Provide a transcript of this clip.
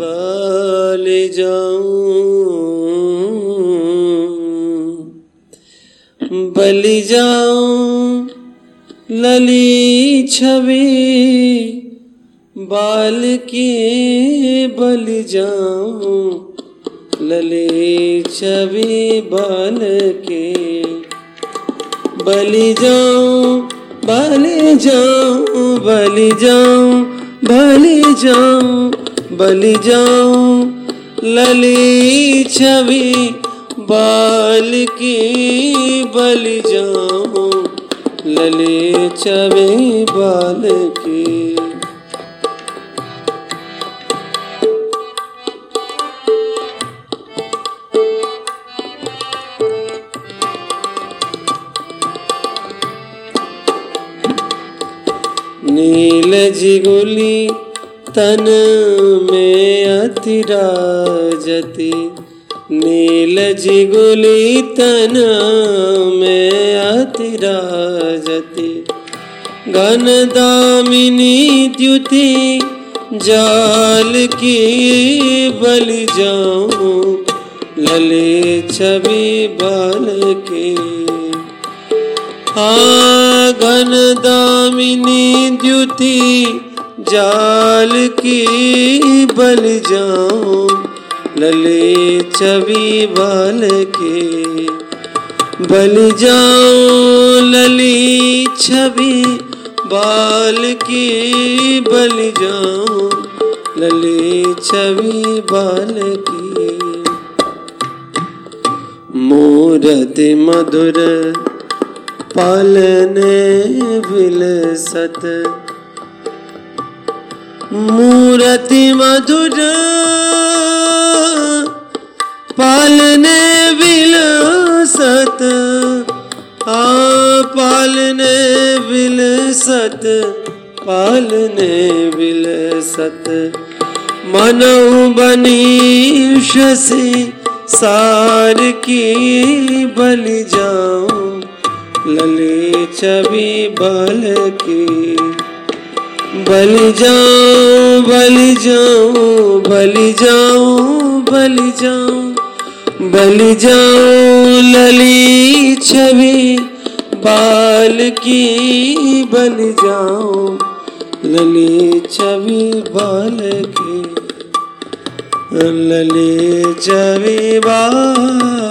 बल जाऊँ बल जाऊँ, लली छवि, बाल के बल जाऊँ, लली छवि बाल के बलि जाऊँ बलि जाऊँ बलि जाऊँ बलि जाऊँ। बलि जाऊँ लली छवि बाल की बलि जाऊँ लली छवि बाल की। नील जिगुली तन में अतिराजती नील जिगुली तन में अतिराजती घन दामिनी द्युति, जाल की बलि जाऊँ, लले छवि बाल के। घन दामिनी द्युति जाल की बल जाऊँ, लले छवि बाल के। बल जाऊँ, लली छवि बाल की बल जाऊँ, लली छवि बाल की। मूर्ति मधुर पालने विलसत मूर्ति मधुर पालने विलसत आ पालने विलसत पालने विलसत। मनो बनी शसी सार की बलि जाऊँ लले छवि बल की। बल जाओ बल जाओ बल जाओ बल जाओ। बल जाओ लली छवि, बाल की बल जाओ। लली छवि, बाल की। लली छवि, बाल